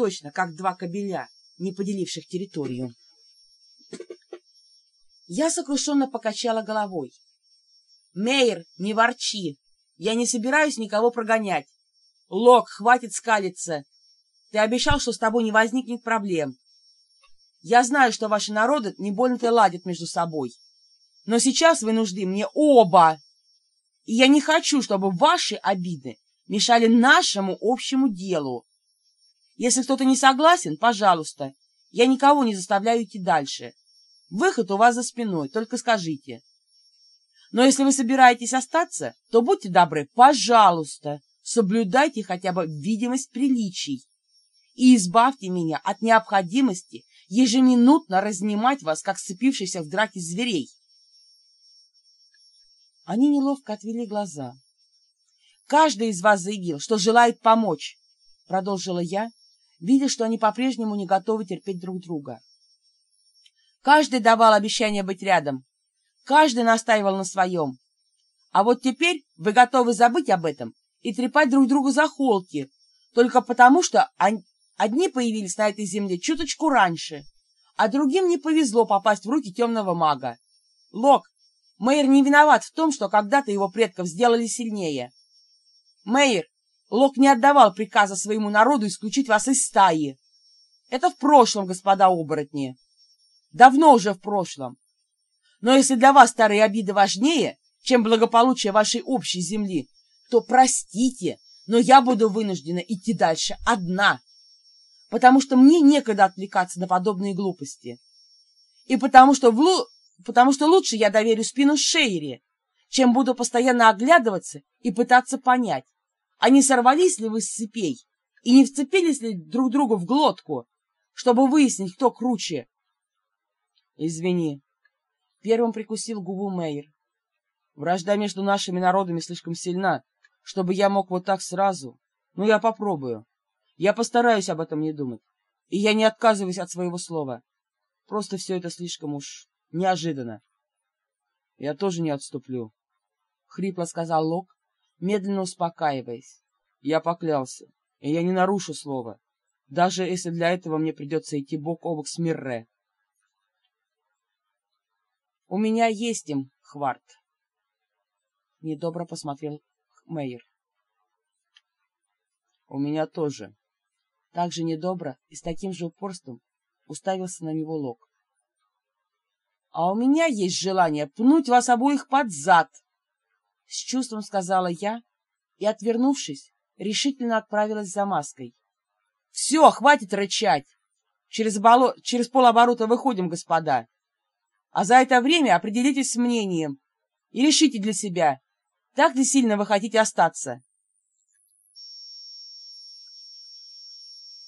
точно, как два кобеля, не поделивших территорию. Я сокрушенно покачала головой. «Мейер, не ворчи! Я не собираюсь никого прогонять. Лок, хватит скалиться. Ты обещал, что с тобой не возникнет проблем. Я знаю, что ваши народы не больно-то ладят между собой. Но сейчас вы нужны мне оба. И я не хочу, чтобы ваши обиды мешали нашему общему делу. Если кто-то не согласен, пожалуйста, я никого не заставляю идти дальше. Выход у вас за спиной, только скажите. Но если вы собираетесь остаться, то будьте добры, пожалуйста, соблюдайте хотя бы видимость приличий и избавьте меня от необходимости ежеминутно разнимать вас, как сцепившихся в драке зверей. Они неловко отвели глаза. «Каждый из вас заявил, что желает помочь», — продолжила я, видя, что они по-прежнему не готовы терпеть друг друга. «Каждый давал обещание быть рядом. Каждый настаивал на своем. А вот теперь вы готовы забыть об этом и трепать друг другу за холки, только потому, что одни появились на этой земле чуточку раньше, а другим не повезло попасть в руки темного мага. Лок, Мэйр не виноват в том, что когда-то его предков сделали сильнее. Мэйр, Лок не отдавал приказа своему народу исключить вас из стаи. Это в прошлом, господа оборотни. Давно уже в прошлом. Но если для вас старые обиды важнее, чем благополучие вашей общей земли, то простите, но я буду вынуждена идти дальше одна, потому что мне некогда отвлекаться на подобные глупости. И потому что, в лу... потому что лучше я доверю спину Шейре, чем буду постоянно оглядываться и пытаться понять, а не сорвались ли вы с цепей и не вцепились ли друг другу в глотку, чтобы выяснить, кто круче. Извини. Первым прикусил губу Мейер. Вражда между нашими народами слишком сильна, чтобы я мог вот так сразу. Но я попробую. Я постараюсь об этом не думать. И я не отказываюсь от своего слова. Просто все это слишком уж неожиданно. Я тоже не отступлю. Хрипло сказал Лок, медленно успокаиваясь. Я поклялся, и я не нарушу слова, даже если для этого мне придется идти бок о бок с Мирре. У меня есть им, Хварт. Недобро посмотрел Мейер. У меня тоже. Так же недобро и с таким же упорством уставился на него Лок. А у меня есть желание пнуть вас обоих под зад, с чувством сказала я и, отвернувшись, решительно отправилась за маской. «Все, хватит рычать! Через, боло... Через полоборота выходим, господа! А за это время определитесь с мнением и решите для себя, так ли сильно вы хотите остаться!»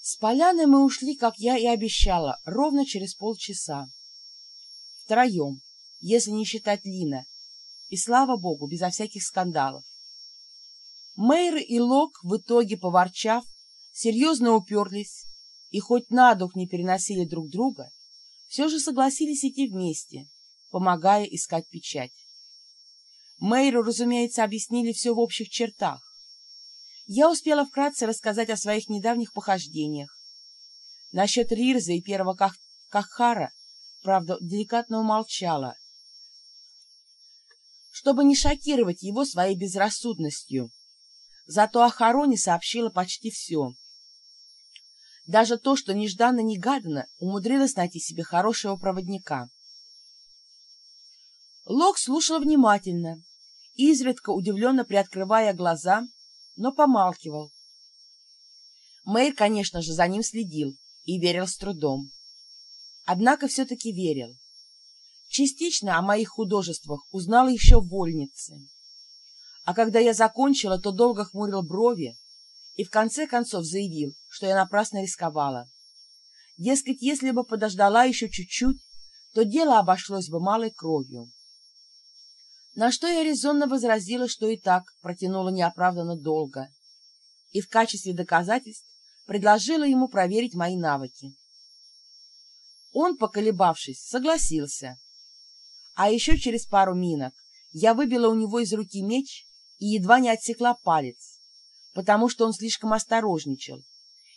С поляны мы ушли, как я и обещала, ровно через полчаса. Втроем, если не считать Лина, и, слава богу, безо всяких скандалов. Мэйр и Лок, в итоге поворчав, серьезно уперлись и хоть на дух не переносили друг друга, все же согласились идти вместе, помогая искать печать. Мэйру, разумеется, объяснили все в общих чертах. Я успела вкратце рассказать о своих недавних похождениях. Насчет Рирза и первого Ках Кахара, правда, деликатно умолчала, чтобы не шокировать его своей безрассудностью. Зато о Хароне сообщила почти все. Даже то, что нежданно-негаданно умудрилась найти себе хорошего проводника. Лок слушал внимательно, изредка удивленно приоткрывая глаза, но помалкивал. Мэйр, конечно же, за ним следил и верил с трудом. Однако все-таки верил. Частично о моих художествах узнала еще в вольнице. А когда я закончила, то долго хмурил брови и в конце концов заявил, что я напрасно рисковала. Дескать, если бы подождала еще чуть-чуть, то дело обошлось бы малой кровью. На что я резонно возразила, что и так протянула неоправданно долго, и в качестве доказательств предложила ему проверить мои навыки. Он, поколебавшись, согласился — а еще через пару минок я выбила у него из руки меч и едва не отсекла палец, потому что он слишком осторожничал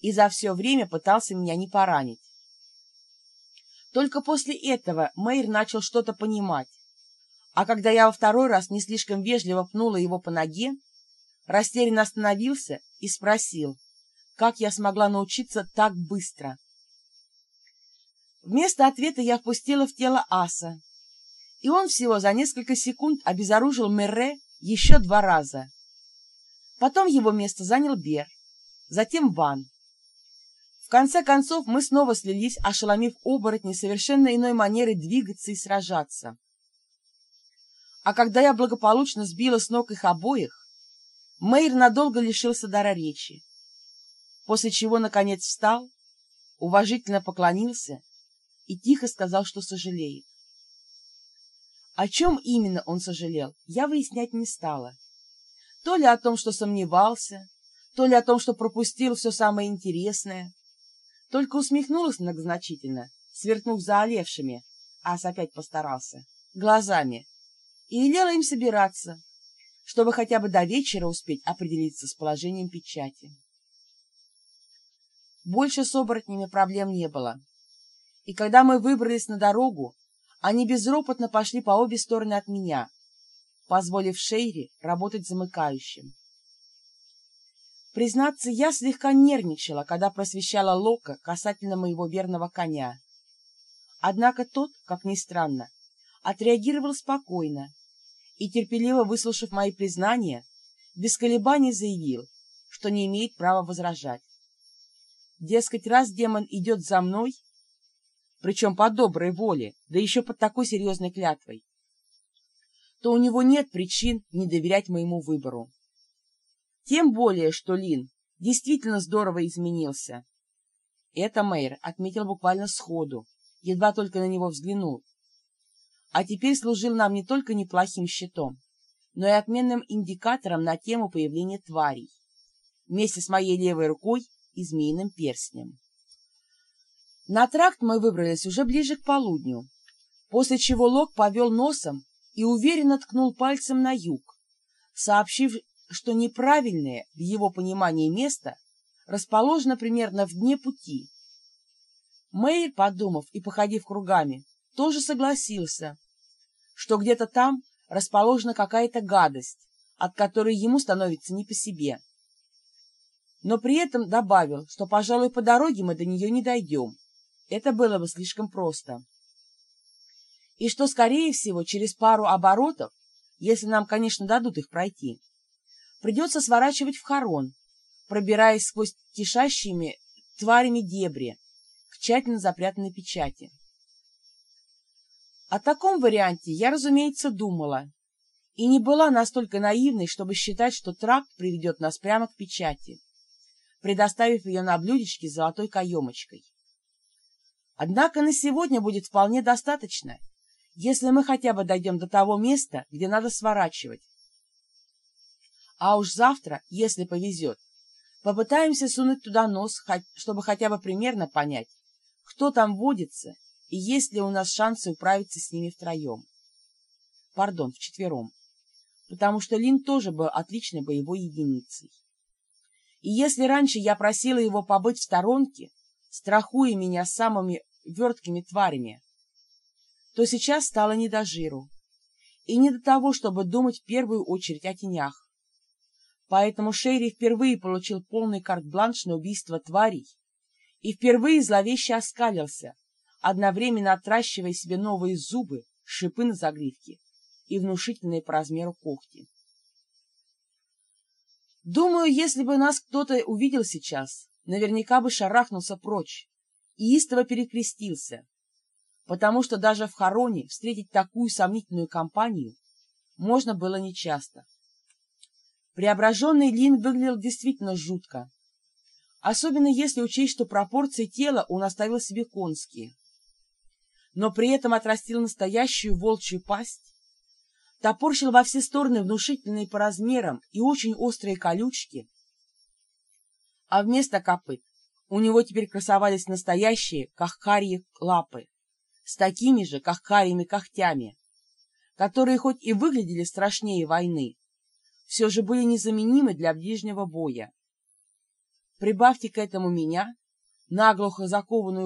и за все время пытался меня не поранить. Только после этого Мэйр начал что-то понимать, а когда я во второй раз не слишком вежливо пнула его по ноге, растерянно остановился и спросил, как я смогла научиться так быстро. Вместо ответа я впустила в тело аса, и он всего за несколько секунд обезоружил Мерре еще два раза. Потом его место занял Бер, затем Ван. В конце концов мы снова слились, ошеломив оборотни совершенно иной манеры двигаться и сражаться. А когда я благополучно сбила с ног их обоих, Мэйр надолго лишился дара речи, после чего, наконец, встал, уважительно поклонился и тихо сказал, что сожалеет. О чем именно он сожалел, я выяснять не стала. То ли о том, что сомневался, то ли о том, что пропустил все самое интересное. Только усмехнулась многозначительно, сверкнув заолевшими, ас опять постарался, глазами, и велела им собираться, чтобы хотя бы до вечера успеть определиться с положением печати. Больше с оборотнями проблем не было. И когда мы выбрались на дорогу, они безропотно пошли по обе стороны от меня, позволив Шейре работать замыкающим. Признаться, я слегка нервничала, когда просвещала Лока касательно моего верного коня. Однако тот, как ни странно, отреагировал спокойно и, терпеливо выслушав мои признания, без колебаний заявил, что не имеет права возражать. Дескать, раз демон идет за мной, причем по доброй воле, да еще под такой серьезной клятвой, то у него нет причин не доверять моему выбору. Тем более, что Лин действительно здорово изменился. Это Мэйр отметил буквально сходу, едва только на него взглянул. А теперь служил нам не только неплохим щитом, но и отменным индикатором на тему появления тварей, вместе с моей левой рукой и змеиным перстнем. На тракт мы выбрались уже ближе к полудню, после чего Лок повел носом и уверенно ткнул пальцем на юг, сообщив, что неправильное в его понимании место расположено примерно в дне пути. Мэйр, подумав и походив кругами, тоже согласился, что где-то там расположена какая-то гадость, от которой ему становится не по себе. Но при этом добавил, что, пожалуй, по дороге мы до нее не дойдем, это было бы слишком просто. И что, скорее всего, через пару оборотов, если нам, конечно, дадут их пройти, придется сворачивать в хорон, пробираясь сквозь кишащими тварями дебри к тщательно запрятанной печати. О таком варианте я, разумеется, думала, и не была настолько наивной, чтобы считать, что тракт приведет нас прямо к печати, предоставив ее на блюдечке с золотой каемочкой. Однако на сегодня будет вполне достаточно, если мы хотя бы дойдем до того места, где надо сворачивать. А уж завтра, если повезет, попытаемся сунуть туда нос, чтобы хотя бы примерно понять, кто там водится и есть ли у нас шансы управиться с ними втроем. Пардон, вчетвером. Потому что Лин тоже был отличной боевой единицей. И если раньше я просила его побыть в сторонке, страхуя меня самыми верткими тварями, то сейчас стало не до жиру и не до того, чтобы думать в первую очередь о тенях. Поэтому Шерри впервые получил полный карт-бланш на убийство тварей и впервые зловеще оскалился, одновременно отращивая себе новые зубы, шипы на загривке и внушительные по размеру когти. Думаю, если бы нас кто-то увидел сейчас, наверняка бы шарахнулся прочь и истово перекрестился, потому что даже в хороне встретить такую сомнительную компанию можно было нечасто. Преображенный Лин выглядел действительно жутко, особенно если учесть, что пропорции тела он оставил себе конские, но при этом отрастил настоящую волчью пасть, топорщил во все стороны внушительные по размерам и очень острые колючки, а вместо копыт у него теперь красовались настоящие кахкарьи лапы с такими же кахкарьими когтями, которые хоть и выглядели страшнее войны, все же были незаменимы для ближнего боя. Прибавьте к этому меня, наглухо закованную